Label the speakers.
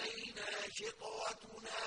Speaker 1: عَلَيْنَا شِقْوَتُنَا